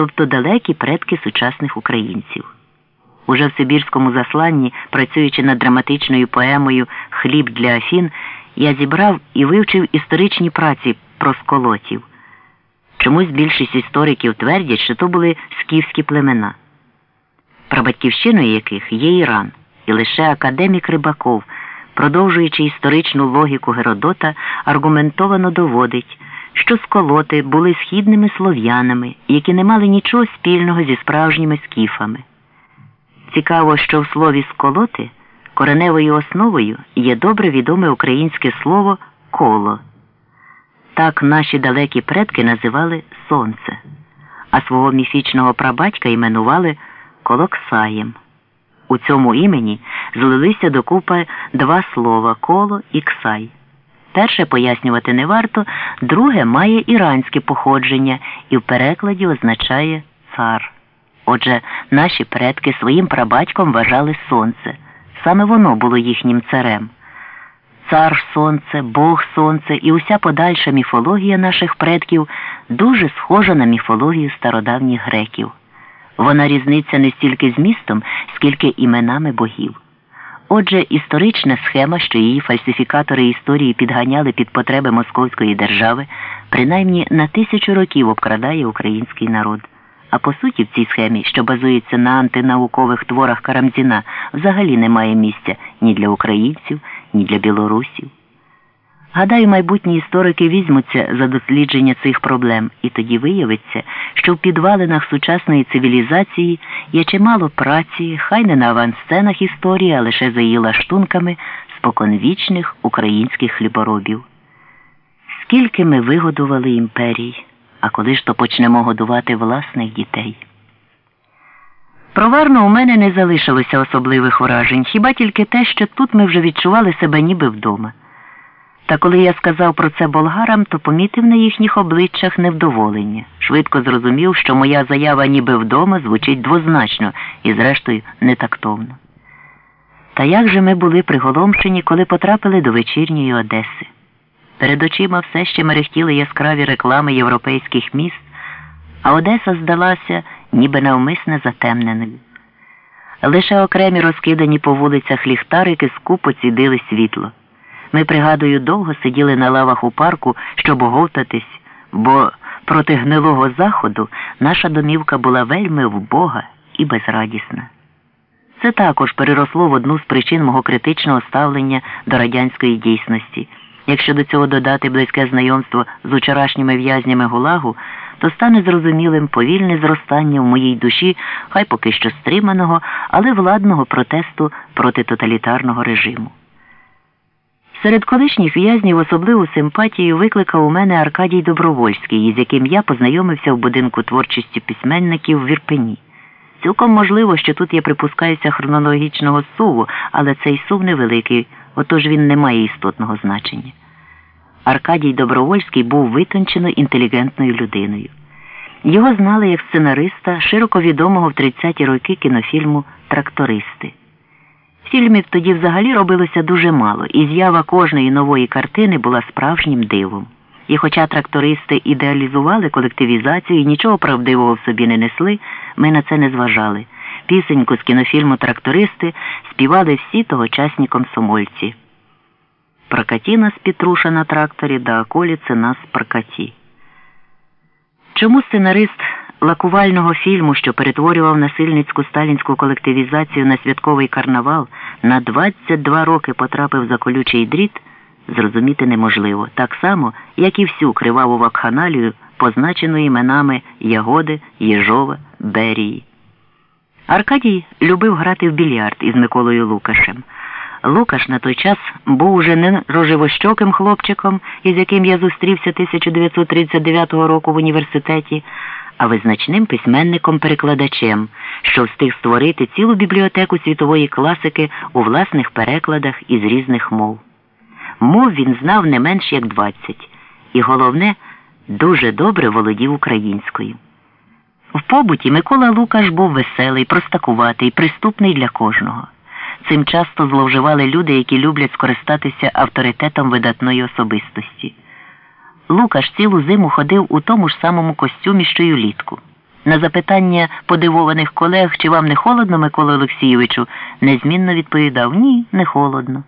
тобто далекі предки сучасних українців. Уже в Сибірському засланні, працюючи над драматичною поемою Хліб для Афін, я зібрав і вивчив історичні праці про сколотів. Чомусь більшість істориків твердять, що то були скіфські племена, прабатьківщиною яких є Іран, і лише академік Рибаков, продовжуючи історичну логіку Геродота, аргументовано доводить, що сколоти були східними слов'янами, які не мали нічого спільного зі справжніми скіфами. Цікаво, що в слові сколоти кореневою основою є добре відоме українське слово коло. Так наші далекі предки називали сонце, а свого міфічного прабатька іменували Колоксаєм. У цьому імені злилися докупи два слова коло і ксай. Перше пояснювати не варто, друге має іранське походження і в перекладі означає цар. Отже, наші предки своїм прабатьком вважали сонце. Саме воно було їхнім царем. Цар сонце, Бог сонце і уся подальша міфологія наших предків дуже схожа на міфологію стародавніх греків. Вона різниця не стільки змістом, скільки іменами богів. Отже, історична схема, що її фальсифікатори історії підганяли під потреби Московської держави, принаймні на тисячу років обкрадає український народ. А по суті, в цій схемі, що базується на антинаукових творах Карамзіна, взагалі немає місця ні для українців, ні для білорусів. Гадаю, майбутні історики візьмуться за дослідження цих проблем, і тоді виявиться, що в підвалинах сучасної цивілізації є чимало праці, хай не на авансценах історії, а лише за її лаштунками споконвічних українських хліборобів. Скільки ми вигодували імперій, а коли ж то почнемо годувати власних дітей? Про Варну у мене не залишилося особливих вражень, хіба тільки те, що тут ми вже відчували себе ніби вдома. Та коли я сказав про це болгарам, то помітив на їхніх обличчях невдоволення. Швидко зрозумів, що моя заява ніби вдома звучить двозначно і, зрештою, нетактовно. Та як же ми були приголомшені, коли потрапили до вечірньої Одеси? Перед очима все ще мерехтіли яскраві реклами європейських міст, а Одеса здалася ніби навмисне затемненою. Лише окремі розкидані по вулицях ліхтарики скупо цідили світло. Ми, пригадую, довго сиділи на лавах у парку, щоб оговтатись, бо проти гнилого заходу наша домівка була вельми вбога і безрадісна. Це також переросло в одну з причин мого критичного ставлення до радянської дійсності. Якщо до цього додати близьке знайомство з учорашніми в'язнями Гулагу, то стане зрозумілим повільне зростання в моїй душі, хай поки що стриманого, але владного протесту проти тоталітарного режиму. Серед колишніх в'язнів особливу симпатію викликав у мене Аркадій Добровольський, із яким я познайомився в будинку творчості письменників в Вірпені. Цілком можливо, що тут я припускаюся хронологічного суву, але цей сув невеликий, отож він не має істотного значення. Аркадій Добровольський був витончено інтелігентною людиною. Його знали як сценариста, широко відомого в 30-ті роки кінофільму Трактористи. Фільмів тоді взагалі робилося дуже мало, і з'ява кожної нової картини була справжнім дивом. І хоча трактористи ідеалізували колективізацію і нічого правдивого в собі не несли, ми на це не зважали. Пісеньку з кінофільму Трактористи співали всі тогочасні комсомольці. Прокатіна з Петруша на тракторі да околіці нас прокаті. Чому сценарист лакувального фільму, що перетворював насильницьку сталінську колективізацію на святковий карнавал, на 22 роки потрапив за колючий дріт, зрозуміти неможливо, так само, як і всю криваву вакханалію, позначену іменами Ягоди, Єжова, Берії. Аркадій любив грати в більярд із Миколою Лукашем. Лукаш на той час був уже не рожевощоким хлопчиком, із яким я зустрівся 1939 року в університеті, а визначним письменником-перекладачем, що встиг створити цілу бібліотеку світової класики у власних перекладах із різних мов. Мов він знав не менш як 20, і головне, дуже добре володів українською. В побуті Микола Лукаш був веселий, простакуватий, приступний для кожного. Цим часто зловживали люди, які люблять скористатися авторитетом видатної особистості. Лукаш цілу зиму ходив у тому ж самому костюмі, що й улітку. На запитання подивованих колег, чи вам не холодно, Микола Олексійовичу, незмінно відповідав ні, не холодно.